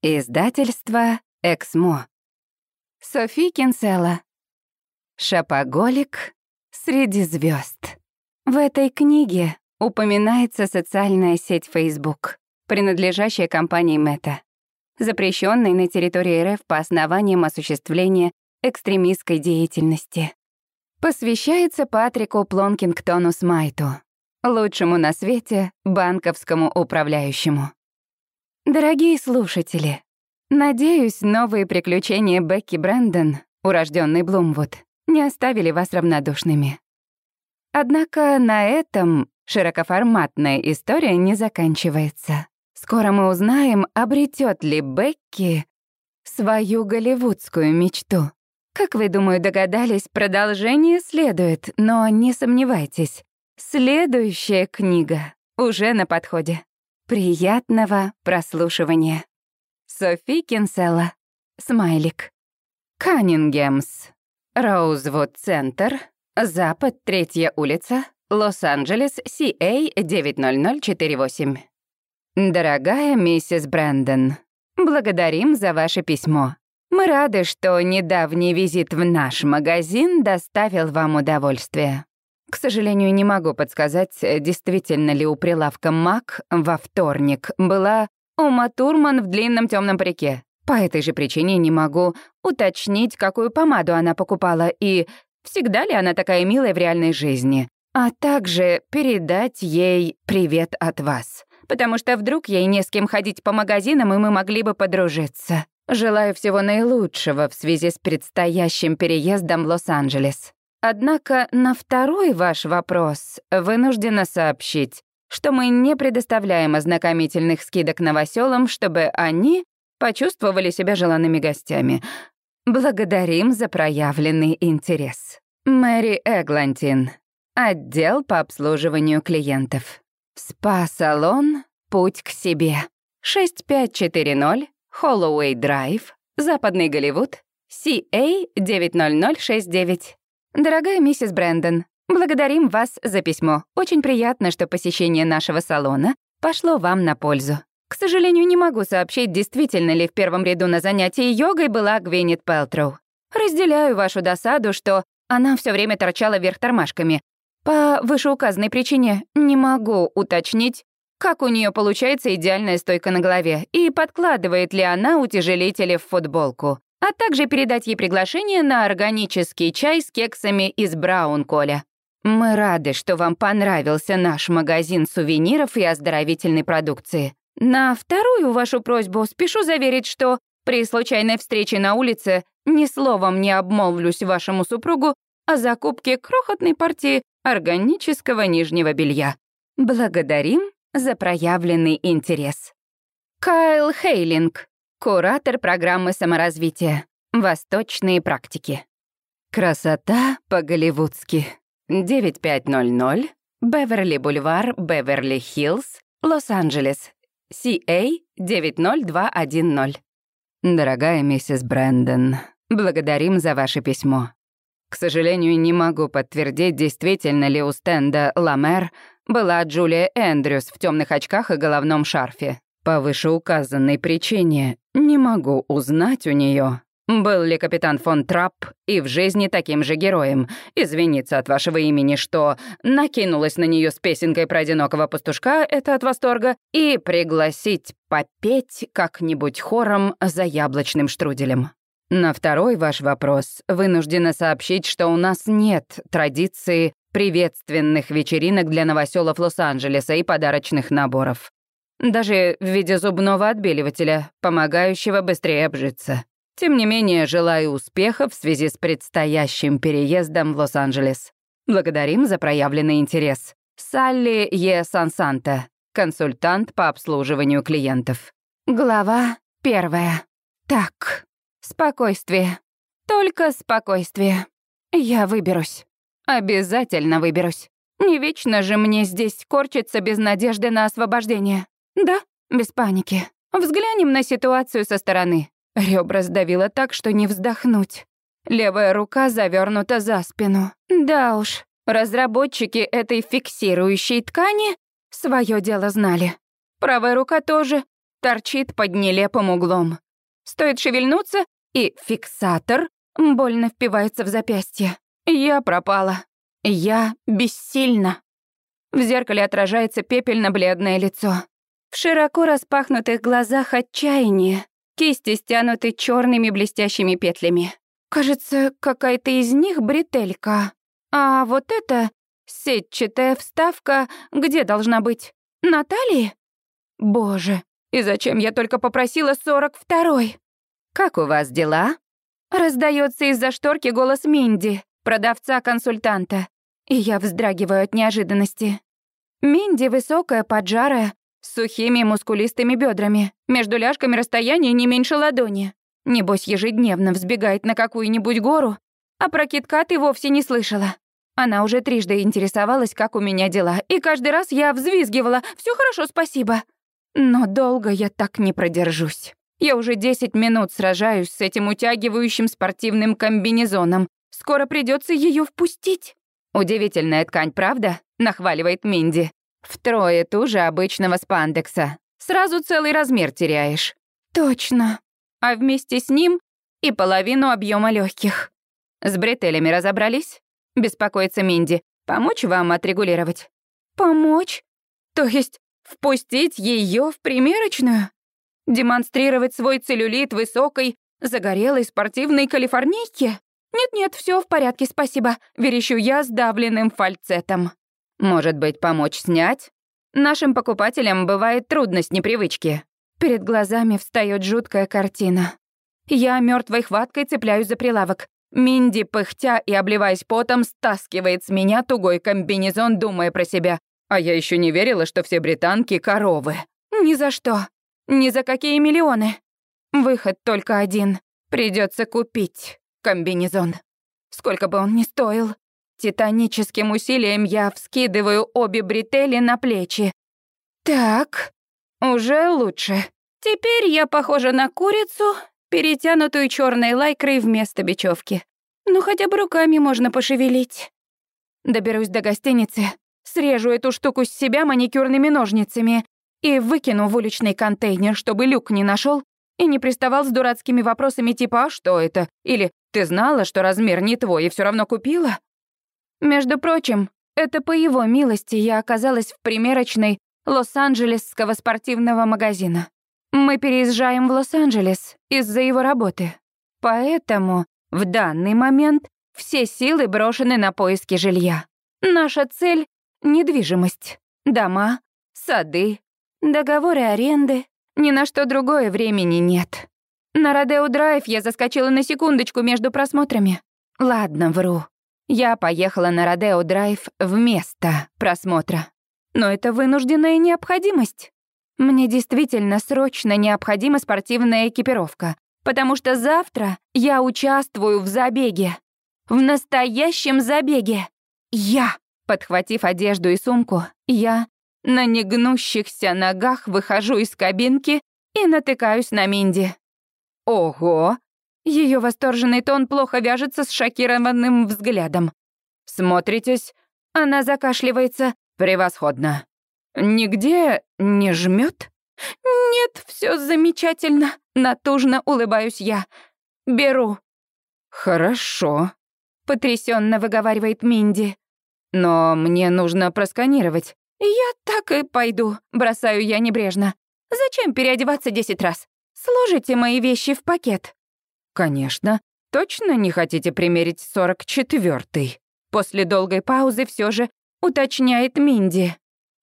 Издательство «Эксмо». Софи Кинсела. «Шапоголик среди звезд. В этой книге упоминается социальная сеть Facebook, принадлежащая компании Мета, запрещенной на территории РФ по основаниям осуществления экстремистской деятельности. Посвящается Патрику Плонкингтону Смайту, лучшему на свете банковскому управляющему. Дорогие слушатели, надеюсь, новые приключения Бекки Брэндон, урожденной Блумвуд, не оставили вас равнодушными. Однако на этом широкоформатная история не заканчивается. Скоро мы узнаем, обретет ли Бекки свою голливудскую мечту. Как вы, думаю, догадались, продолжение следует, но не сомневайтесь, следующая книга уже на подходе. Приятного прослушивания. Софи Кинсела. Смайлик. Каннингемс. Роузвуд-центр. Запад, третья улица. Лос-Анджелес, CA 90048. Дорогая миссис Брэндон, благодарим за ваше письмо. Мы рады, что недавний визит в наш магазин доставил вам удовольствие. К сожалению, не могу подсказать, действительно ли у прилавка МАК во вторник была Ума Турман в длинном темном парике. По этой же причине не могу уточнить, какую помаду она покупала и всегда ли она такая милая в реальной жизни, а также передать ей привет от вас, потому что вдруг ей не с кем ходить по магазинам, и мы могли бы подружиться. Желаю всего наилучшего в связи с предстоящим переездом в Лос-Анджелес. Однако на второй ваш вопрос вынуждена сообщить, что мы не предоставляем ознакомительных скидок новоселам, чтобы они почувствовали себя желанными гостями. Благодарим за проявленный интерес. Мэри Эглантин, отдел по обслуживанию клиентов. СПА-салон «Путь к себе». 6540 Холлоуэй Драйв, Западный Голливуд, CA 90069. Дорогая миссис Брэндон, благодарим вас за письмо. Очень приятно, что посещение нашего салона пошло вам на пользу. К сожалению, не могу сообщить, действительно ли в первом ряду на занятии йогой была Гвинет Пелтроу. Разделяю вашу досаду, что она все время торчала вверх тормашками. По вышеуказанной причине не могу уточнить, как у нее получается идеальная стойка на голове и подкладывает ли она утяжелители в футболку а также передать ей приглашение на органический чай с кексами из Браун-Коля. Мы рады, что вам понравился наш магазин сувениров и оздоровительной продукции. На вторую вашу просьбу спешу заверить, что при случайной встрече на улице ни словом не обмолвлюсь вашему супругу о закупке крохотной партии органического нижнего белья. Благодарим за проявленный интерес. Кайл Хейлинг, Куратор программы саморазвития. Восточные практики. Красота по-голливудски. 9500 Беверли-Бульвар, Беверли-Хиллз, Лос-Анджелес. CA 90210. Дорогая миссис Брэндон, благодарим за ваше письмо. К сожалению, не могу подтвердить, действительно ли у стенда Ламер была Джулия Эндрюс в темных очках и головном шарфе. По вышеуказанной причине не могу узнать у нее, был ли капитан фон Трапп и в жизни таким же героем. Извиниться от вашего имени, что накинулась на нее с песенкой про одинокого пастушка, это от восторга, и пригласить попеть как-нибудь хором за яблочным штруделем. На второй ваш вопрос вынуждена сообщить, что у нас нет традиции приветственных вечеринок для новоселов Лос-Анджелеса и подарочных наборов. Даже в виде зубного отбеливателя, помогающего быстрее обжиться. Тем не менее, желаю успеха в связи с предстоящим переездом в Лос-Анджелес. Благодарим за проявленный интерес. Салли Е. Сансанта, консультант по обслуживанию клиентов. Глава первая. Так, спокойствие. Только спокойствие. Я выберусь. Обязательно выберусь. Не вечно же мне здесь корчиться без надежды на освобождение. «Да, без паники. Взглянем на ситуацию со стороны». Ребра сдавило так, что не вздохнуть. Левая рука завернута за спину. Да уж, разработчики этой фиксирующей ткани свое дело знали. Правая рука тоже. торчит под нелепым углом. Стоит шевельнуться, и фиксатор больно впивается в запястье. Я пропала. Я бессильна. В зеркале отражается пепельно-бледное лицо. В широко распахнутых глазах отчаяние. Кисти стянуты черными блестящими петлями. Кажется, какая-то из них бретелька. А вот это сетчатая вставка где должна быть? На? Боже, и зачем я только попросила сорок второй? Как у вас дела? Раздается из-за шторки голос Минди, продавца-консультанта, и я вздрагиваю от неожиданности. Минди высокая, поджарая, с сухими мускулистыми бедрами, между ляжками расстояние не меньше ладони. Небось, ежедневно взбегает на какую-нибудь гору, а про киткат и вовсе не слышала. Она уже трижды интересовалась, как у меня дела, и каждый раз я взвизгивала «Всё хорошо, спасибо». Но долго я так не продержусь. Я уже 10 минут сражаюсь с этим утягивающим спортивным комбинезоном. Скоро придется ее впустить. Удивительная ткань, правда? Нахваливает Минди. Втрое туже обычного спандекса. Сразу целый размер теряешь. Точно а вместе с ним и половину объема легких. С бретелями разобрались? Беспокоится Минди. Помочь вам отрегулировать? Помочь? То есть впустить ее в примерочную? Демонстрировать свой целлюлит высокой, загорелой спортивной калифорнийке? Нет-нет, все в порядке, спасибо. Верещу я сдавленным фальцетом. Может быть, помочь снять? Нашим покупателям бывает трудность непривычки. Перед глазами встает жуткая картина. Я мертвой хваткой цепляюсь за прилавок. Минди, пыхтя и обливаясь потом, стаскивает с меня тугой комбинезон, думая про себя. А я еще не верила, что все британки — коровы. Ни за что. Ни за какие миллионы. Выход только один. Придется купить комбинезон. Сколько бы он ни стоил. Титаническим усилием я вскидываю обе бретели на плечи. Так, уже лучше. Теперь я похожа на курицу, перетянутую черной лайкрой вместо бечевки. Ну, хотя бы руками можно пошевелить. Доберусь до гостиницы, срежу эту штуку с себя маникюрными ножницами и выкину в уличный контейнер, чтобы люк не нашел и не приставал с дурацкими вопросами типа «А что это?» или «Ты знала, что размер не твой и все равно купила?» Между прочим, это по его милости я оказалась в примерочной Лос-Анджелесского спортивного магазина. Мы переезжаем в Лос-Анджелес из-за его работы. Поэтому в данный момент все силы брошены на поиски жилья. Наша цель — недвижимость, дома, сады, договоры аренды. Ни на что другое времени нет. На Родео Драйв я заскочила на секундочку между просмотрами. Ладно, вру. Я поехала на Родео Драйв вместо просмотра. Но это вынужденная необходимость. Мне действительно срочно необходима спортивная экипировка, потому что завтра я участвую в забеге. В настоящем забеге. Я, подхватив одежду и сумку, я на негнущихся ногах выхожу из кабинки и натыкаюсь на Минди. Ого! Ее восторженный тон плохо вяжется с шокированным взглядом. Смотритесь, она закашливается, Превосходно. Нигде не жмет? Нет, все замечательно. Натужно улыбаюсь я. Беру. Хорошо. Потрясенно выговаривает Минди. Но мне нужно просканировать. Я так и пойду, бросаю я небрежно. Зачем переодеваться десять раз? Сложите мои вещи в пакет. Конечно. Точно не хотите примерить сорок четвертый? После долгой паузы все же уточняет Минди.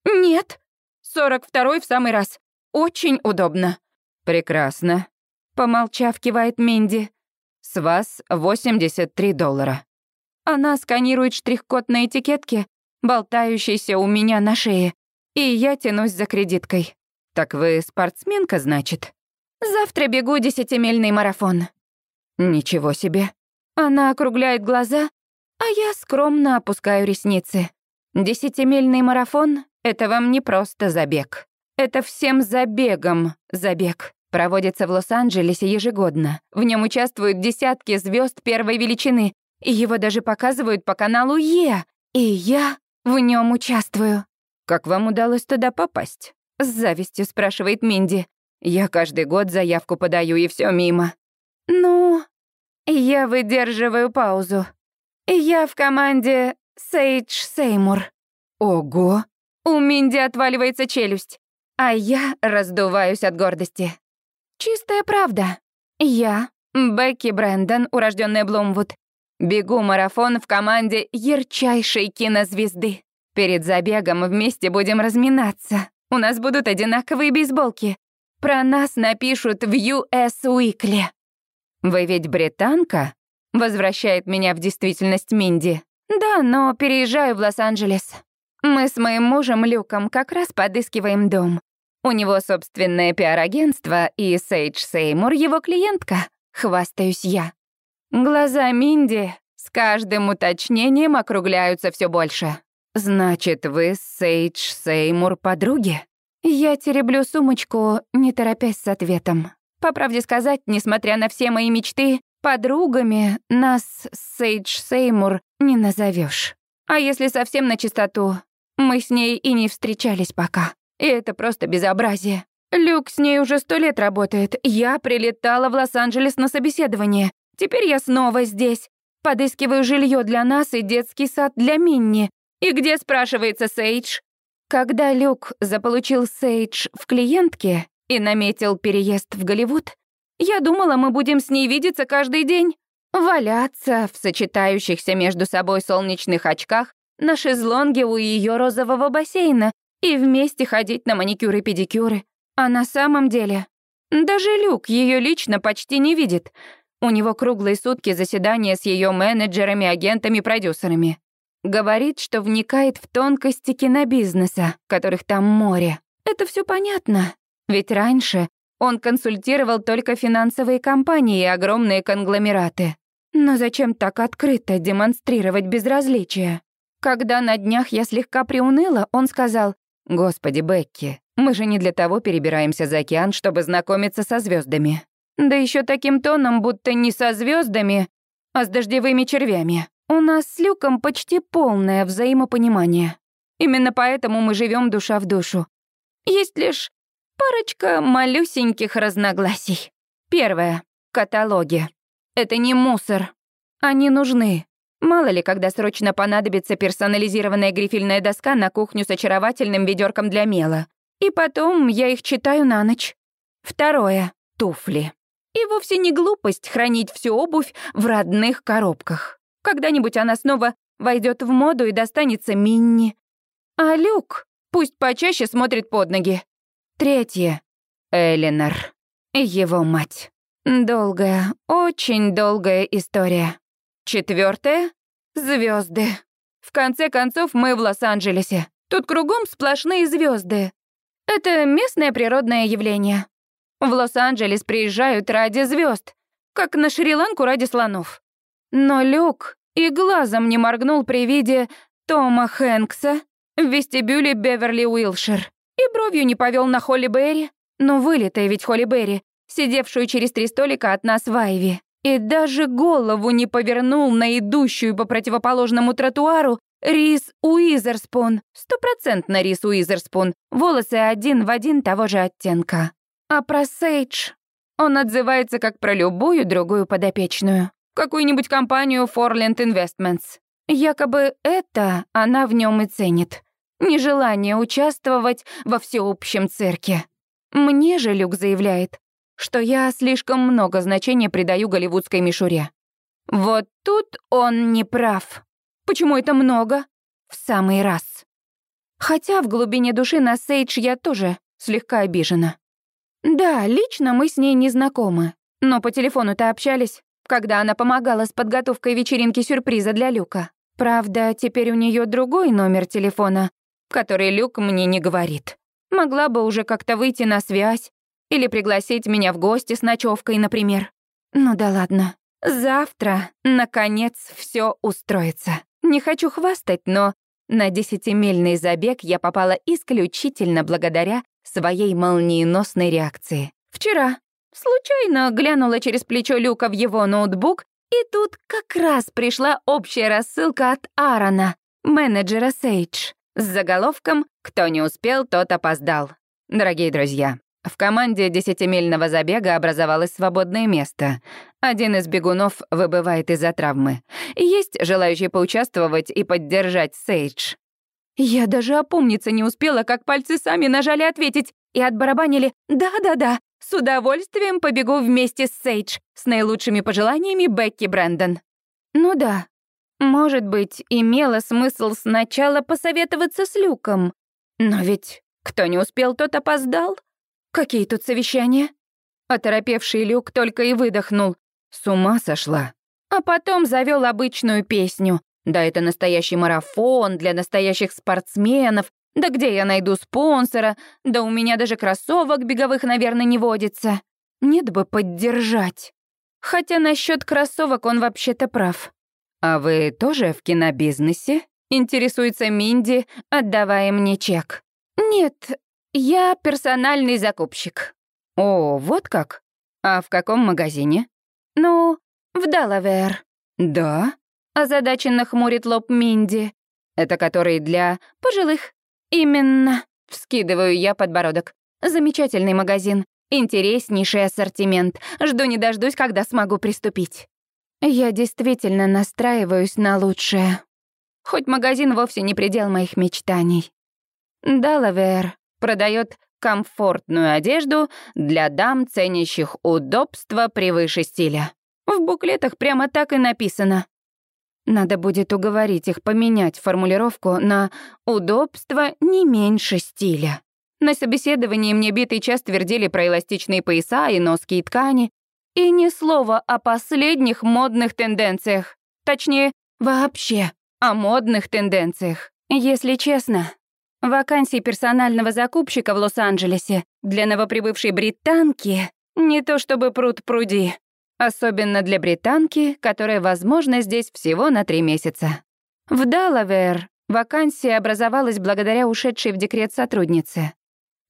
Нет, сорок второй в самый раз. Очень удобно. Прекрасно. Помолчав, кивает Минди. С вас 83 доллара. Она сканирует штрих-код на этикетке, болтающийся у меня на шее, и я тянусь за кредиткой. Так вы спортсменка, значит? Завтра бегу десятимильный марафон. Ничего себе. Она округляет глаза, а я скромно опускаю ресницы. Десятимильный марафон — это вам не просто забег. Это всем забегом забег. Проводится в Лос-Анджелесе ежегодно. В нем участвуют десятки звезд первой величины, и его даже показывают по каналу Е. И я в нем участвую. Как вам удалось туда попасть? С завистью спрашивает Минди. Я каждый год заявку подаю, и все мимо. Ну, я выдерживаю паузу. Я в команде Сейдж Сеймур. Ого! У Минди отваливается челюсть, а я раздуваюсь от гордости. Чистая правда. Я, Бекки Брэндон, урожденная Блумвуд, бегу марафон в команде ярчайшей кинозвезды. Перед забегом вместе будем разминаться. У нас будут одинаковые бейсболки. Про нас напишут в US Weekly. «Вы ведь британка?» — возвращает меня в действительность Минди. «Да, но переезжаю в Лос-Анджелес. Мы с моим мужем Люком как раз подыскиваем дом. У него собственное пиар-агентство, и Сейдж Сеймур — его клиентка. Хвастаюсь я. Глаза Минди с каждым уточнением округляются все больше. «Значит, вы с Сейдж Сеймур подруги?» Я тереблю сумочку, не торопясь с ответом. По правде сказать, несмотря на все мои мечты, подругами нас Сейдж Сеймур не назовешь. А если совсем на чистоту, мы с ней и не встречались пока. И это просто безобразие. Люк с ней уже сто лет работает. Я прилетала в Лос-Анджелес на собеседование. Теперь я снова здесь. Подыскиваю жилье для нас и детский сад для Минни. И где, спрашивается, Сейдж? Когда Люк заполучил Сейдж в клиентке и наметил переезд в Голливуд, я думала, мы будем с ней видеться каждый день, валяться в сочетающихся между собой солнечных очках на шезлонге у ее розового бассейна и вместе ходить на маникюры и педикюры. А на самом деле, даже Люк ее лично почти не видит. У него круглые сутки заседания с ее менеджерами, агентами, продюсерами. Говорит, что вникает в тонкости кинобизнеса, которых там море. Это все понятно. Ведь раньше он консультировал только финансовые компании и огромные конгломераты. Но зачем так открыто демонстрировать безразличие? Когда на днях я слегка приуныла, он сказал, «Господи, Бекки, мы же не для того перебираемся за океан, чтобы знакомиться со звездами. Да еще таким тоном, будто не со звездами, а с дождевыми червями. У нас с Люком почти полное взаимопонимание. Именно поэтому мы живем душа в душу. Есть лишь парочка малюсеньких разногласий. Первое — каталоги. Это не мусор. Они нужны. Мало ли, когда срочно понадобится персонализированная грифельная доска на кухню с очаровательным ведерком для мела. И потом я их читаю на ночь. Второе — туфли. И вовсе не глупость хранить всю обувь в родных коробках. Когда-нибудь она снова войдет в моду и достанется Минни. А Люк пусть почаще смотрит под ноги. Третье. Элинор. Его мать. Долгая, очень долгая история. Четвертое. Звезды. В конце концов, мы в Лос-Анджелесе. Тут кругом сплошные звезды. Это местное природное явление. В Лос-Анджелес приезжают ради звезд, как на Шри-Ланку ради слонов. Но Люк и глазом не моргнул при виде Тома Хэнкса в вестибюле Беверли-Уилшир. И бровью не повел на Холли Берри, ну вылитая ведь Холли Берри, сидевшую через три столика от нас в Айви. И даже голову не повернул на идущую по противоположному тротуару Рис Уизерспун. Стопроцентно Рис Уизерспун. Волосы один в один того же оттенка. А про Сейдж он отзывается как про любую другую подопечную какую-нибудь компанию Forland Investments. Якобы это она в нем и ценит. Нежелание участвовать во всеобщем цирке. Мне же Люк заявляет, что я слишком много значения придаю голливудской мишуре. Вот тут он не прав. Почему это много? В самый раз. Хотя в глубине души на Сейдж я тоже слегка обижена. Да, лично мы с ней не знакомы, но по телефону-то общались когда она помогала с подготовкой вечеринки сюрприза для Люка. Правда, теперь у нее другой номер телефона, который Люк мне не говорит. Могла бы уже как-то выйти на связь или пригласить меня в гости с ночевкой, например. Ну да ладно. Завтра, наконец, все устроится. Не хочу хвастать, но на десятимильный забег я попала исключительно благодаря своей молниеносной реакции. Вчера, Случайно глянула через плечо Люка в его ноутбук, и тут как раз пришла общая рассылка от Аарона, менеджера Сейдж, с заголовком «Кто не успел, тот опоздал». Дорогие друзья, В команде десятимильного забега образовалось свободное место. Один из бегунов выбывает из-за травмы. Есть желающие поучаствовать и поддержать Сейдж. Я даже опомниться не успела, как пальцы сами нажали ответить и отбарабанили «Да-да-да, с удовольствием побегу вместе с Сейдж, с наилучшими пожеланиями Бекки Брэндон». Ну да, может быть, имело смысл сначала посоветоваться с Люком. Но ведь кто не успел, тот опоздал. Какие тут совещания? Оторопевший Люк только и выдохнул. С ума сошла. А потом завел обычную песню. Да это настоящий марафон для настоящих спортсменов. Да где я найду спонсора? Да у меня даже кроссовок беговых, наверное, не водится. Нет бы поддержать. Хотя насчет кроссовок он вообще-то прав. «А вы тоже в кинобизнесе?» — интересуется Минди, отдавая мне чек. «Нет, я персональный закупщик». «О, вот как? А в каком магазине?» «Ну, в Далавер». «Да?» — озадаченно хмурит лоб Минди. «Это который для пожилых?» «Именно», — вскидываю я подбородок. «Замечательный магазин, интереснейший ассортимент. Жду не дождусь, когда смогу приступить». Я действительно настраиваюсь на лучшее. Хоть магазин вовсе не предел моих мечтаний. Далавер продает комфортную одежду для дам, ценящих удобство превыше стиля. В буклетах прямо так и написано. Надо будет уговорить их поменять формулировку на «удобство не меньше стиля». На собеседовании мне битый час твердили про эластичные пояса и носки и ткани, и ни слова о последних модных тенденциях. Точнее, вообще о модных тенденциях. Если честно, вакансии персонального закупщика в Лос-Анджелесе для новоприбывшей британки не то чтобы пруд пруди. Особенно для британки, которая, возможно, здесь всего на три месяца. В Далавер вакансия образовалась благодаря ушедшей в декрет сотруднице.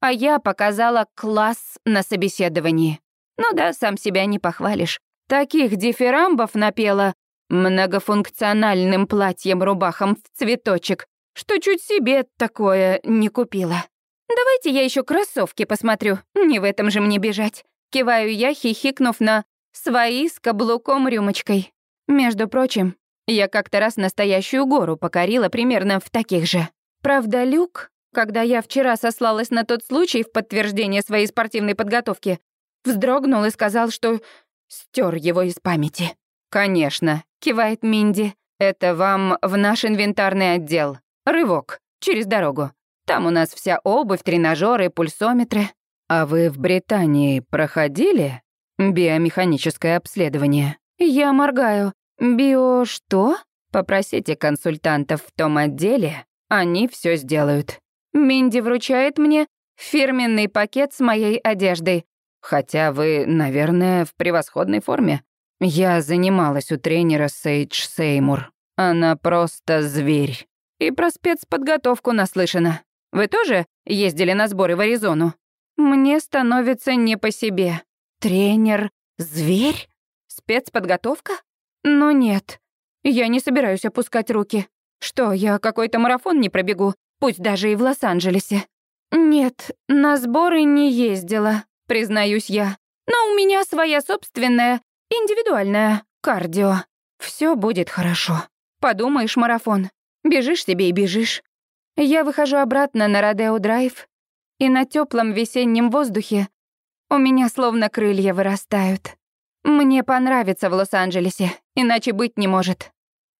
А я показала класс на собеседовании. Ну да, сам себя не похвалишь. Таких дифирамбов напела многофункциональным платьем-рубахом в цветочек, что чуть себе такое не купила. Давайте я еще кроссовки посмотрю, не в этом же мне бежать. Киваю я, хихикнув на свои с каблуком-рюмочкой. Между прочим, я как-то раз настоящую гору покорила примерно в таких же. Правда, Люк, когда я вчера сослалась на тот случай в подтверждение своей спортивной подготовки, вздрогнул и сказал, что стер его из памяти. «Конечно», — кивает Минди. «Это вам в наш инвентарный отдел. Рывок, через дорогу. Там у нас вся обувь, тренажеры, пульсометры. А вы в Британии проходили биомеханическое обследование?» Я моргаю. «Био что?» Попросите консультантов в том отделе, они все сделают. Минди вручает мне фирменный пакет с моей одеждой. Хотя вы, наверное, в превосходной форме. Я занималась у тренера Сейдж Сеймур. Она просто зверь. И про спецподготовку наслышана. Вы тоже ездили на сборы в Аризону? Мне становится не по себе. Тренер — зверь? Спецподготовка? Ну нет. Я не собираюсь опускать руки. Что, я какой-то марафон не пробегу, пусть даже и в Лос-Анджелесе? Нет, на сборы не ездила признаюсь я. Но у меня своя собственная, индивидуальная кардио. Все будет хорошо. Подумаешь, марафон. Бежишь себе и бежишь. Я выхожу обратно на Родео-драйв, и на теплом весеннем воздухе у меня словно крылья вырастают. Мне понравится в Лос-Анджелесе, иначе быть не может.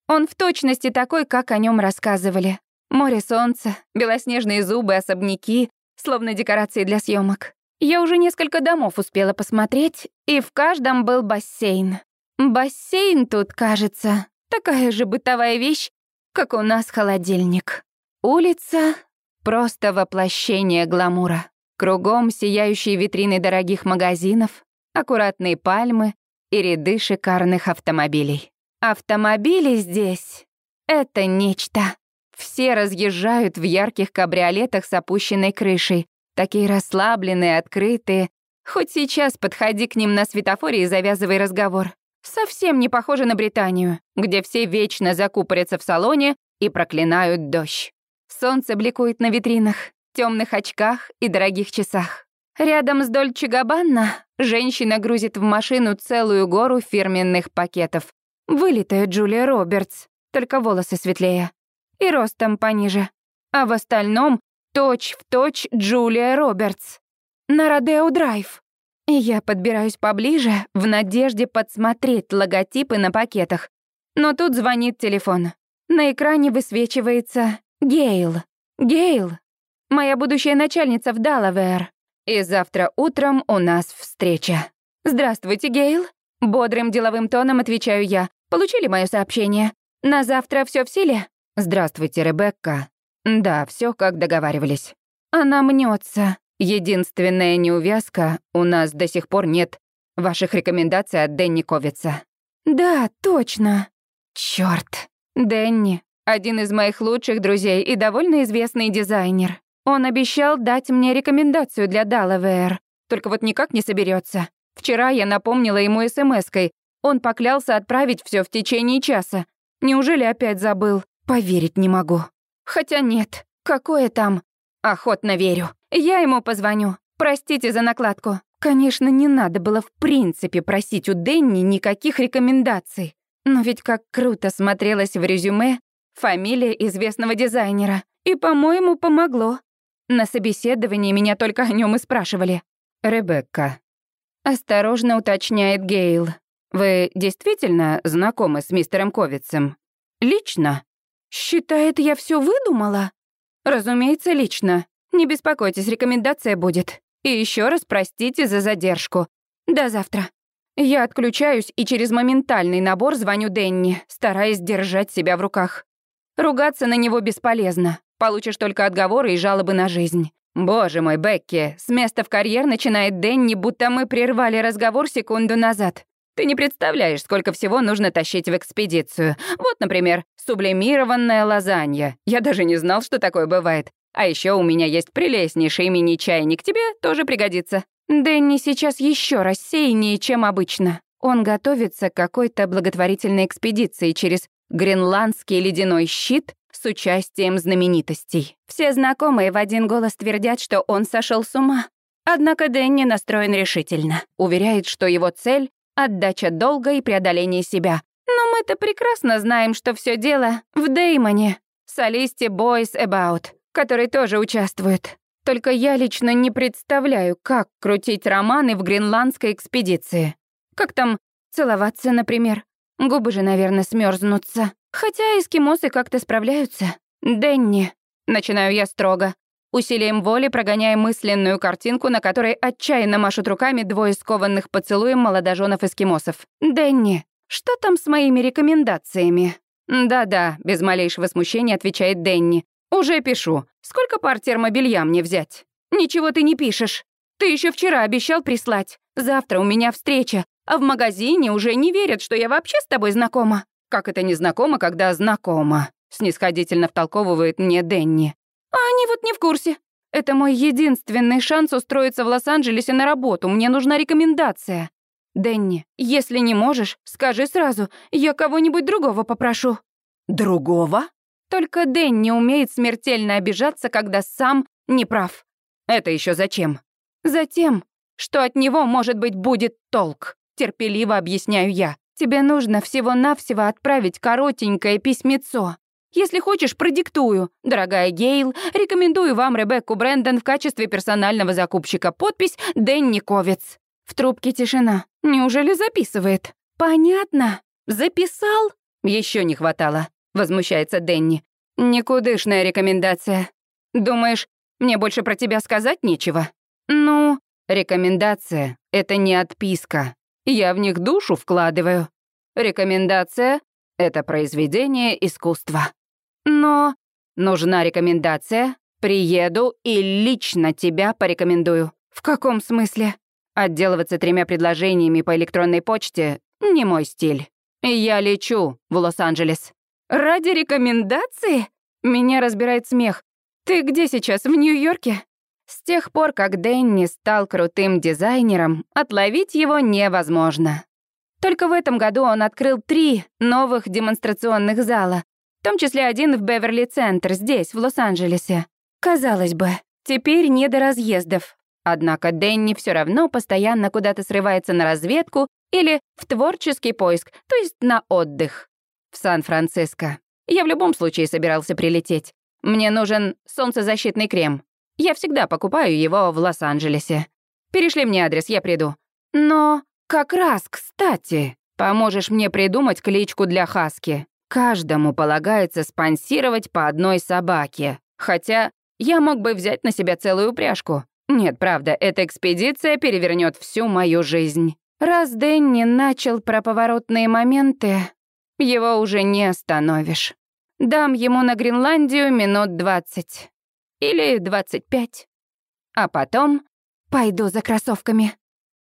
Он в точности такой, как о нем рассказывали. Море солнца, белоснежные зубы, особняки, словно декорации для съемок. Я уже несколько домов успела посмотреть, и в каждом был бассейн. Бассейн тут, кажется, такая же бытовая вещь, как у нас холодильник. Улица — просто воплощение гламура. Кругом сияющие витрины дорогих магазинов, аккуратные пальмы и ряды шикарных автомобилей. Автомобили здесь — это нечто. Все разъезжают в ярких кабриолетах с опущенной крышей, Такие расслабленные, открытые. Хоть сейчас подходи к ним на светофоре и завязывай разговор. Совсем не похоже на Британию, где все вечно закупорятся в салоне и проклинают дождь. Солнце бликует на витринах, темных очках и дорогих часах. Рядом с Дольче Габанна женщина грузит в машину целую гору фирменных пакетов. Вылитая Джулия Робертс, только волосы светлее. И ростом пониже. А в остальном точь-в-точь Джулия Робертс. На Родео Драйв. Я подбираюсь поближе в надежде подсмотреть логотипы на пакетах. Но тут звонит телефон. На экране высвечивается Гейл. Гейл. Моя будущая начальница в Далавэр. И завтра утром у нас встреча. Здравствуйте, Гейл. Бодрым деловым тоном отвечаю я. Получили мое сообщение? На завтра все в силе? Здравствуйте, Ребекка. Да, все как договаривались. Она мнется. Единственная неувязка — у нас до сих пор нет ваших рекомендаций от Дэнни Ковица. Да, точно. Чёрт. Дэнни — один из моих лучших друзей и довольно известный дизайнер. Он обещал дать мне рекомендацию для Далавэр, только вот никак не соберется. Вчера я напомнила ему смс-кой. Он поклялся отправить все в течение часа. Неужели опять забыл? Поверить не могу. Хотя нет, какое там? Охотно верю. Я ему позвоню. Простите за накладку. Конечно, не надо было в принципе просить у Дэнни никаких рекомендаций. Но ведь как круто смотрелось в резюме фамилия известного дизайнера. И, по-моему, помогло. На собеседовании меня только о нем и спрашивали. «Ребекка». Осторожно уточняет Гейл. «Вы действительно знакомы с мистером Ковицем? Лично?» «Считает, я все выдумала?» «Разумеется, лично. Не беспокойтесь, рекомендация будет. И еще раз простите за задержку. До завтра». Я отключаюсь и через моментальный набор звоню Денни, стараясь держать себя в руках. Ругаться на него бесполезно. Получишь только отговоры и жалобы на жизнь. Боже мой, Бекки, с места в карьер начинает Денни, будто мы прервали разговор секунду назад. Ты не представляешь, сколько всего нужно тащить в экспедицию. Вот, например, сублимированная лазанья. Я даже не знал, что такое бывает. А еще у меня есть прелестнейший мини-чайник. Тебе тоже пригодится. Дэнни сейчас еще рассеяннее, чем обычно. Он готовится к какой-то благотворительной экспедиции через Гренландский ледяной щит с участием знаменитостей. Все знакомые в один голос твердят, что он сошел с ума. Однако Дэнни настроен решительно. Уверяет, что его цель отдача долга и преодоление себя. Но мы-то прекрасно знаем, что все дело в Деймоне, солисте Boys About, который тоже участвует. Только я лично не представляю, как крутить романы в гренландской экспедиции. Как там целоваться, например. Губы же, наверное, смерзнутся. Хотя эскимосы как-то справляются. Денни. Начинаю я строго. Усилием воли прогоняя мысленную картинку, на которой отчаянно машут руками двое скованных поцелуем молодоженов-эскимосов. «Дэнни, что там с моими рекомендациями?» «Да-да», — без малейшего смущения отвечает Дэнни. «Уже пишу. Сколько пар термобелья мне взять?» «Ничего ты не пишешь. Ты еще вчера обещал прислать. Завтра у меня встреча, а в магазине уже не верят, что я вообще с тобой знакома». «Как это не знакома, когда знакома?» — снисходительно втолковывает мне Дэнни. А они вот не в курсе. Это мой единственный шанс устроиться в Лос-Анджелесе на работу. Мне нужна рекомендация. Дэнни, если не можешь, скажи сразу. Я кого-нибудь другого попрошу. Другого? Только Дэнни умеет смертельно обижаться, когда сам не прав. Это еще зачем? Затем, что от него, может быть, будет толк. Терпеливо объясняю я. Тебе нужно всего-навсего отправить коротенькое письмецо. Если хочешь, продиктую. Дорогая Гейл, рекомендую вам Ребекку Брэндон в качестве персонального закупщика. Подпись Дэнни Ковец. В трубке тишина. Неужели записывает? Понятно. Записал? Еще не хватало. Возмущается Дэнни. Никудышная рекомендация. Думаешь, мне больше про тебя сказать нечего? Ну, рекомендация — это не отписка. Я в них душу вкладываю. Рекомендация — это произведение искусства. Но нужна рекомендация. Приеду и лично тебя порекомендую. В каком смысле? Отделываться тремя предложениями по электронной почте — не мой стиль. Я лечу в Лос-Анджелес. Ради рекомендации? Меня разбирает смех. Ты где сейчас, в Нью-Йорке? С тех пор, как Дэнни стал крутым дизайнером, отловить его невозможно. Только в этом году он открыл три новых демонстрационных зала, том числе один в Беверли-центр, здесь, в Лос-Анджелесе. Казалось бы, теперь не до разъездов. Однако Дэнни все равно постоянно куда-то срывается на разведку или в творческий поиск, то есть на отдых. В Сан-Франциско. Я в любом случае собирался прилететь. Мне нужен солнцезащитный крем. Я всегда покупаю его в Лос-Анджелесе. Перешли мне адрес, я приду. Но как раз, кстати, поможешь мне придумать кличку для Хаски. Каждому полагается спонсировать по одной собаке. Хотя я мог бы взять на себя целую упряжку. Нет, правда, эта экспедиция перевернет всю мою жизнь. Раз Дэнни начал про поворотные моменты, его уже не остановишь. Дам ему на Гренландию минут двадцать. Или двадцать пять. А потом пойду за кроссовками.